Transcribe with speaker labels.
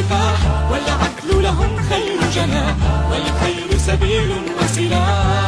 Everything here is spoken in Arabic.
Speaker 1: كفاح والعدل لهم خير جناح والخير سبيل وسلاح.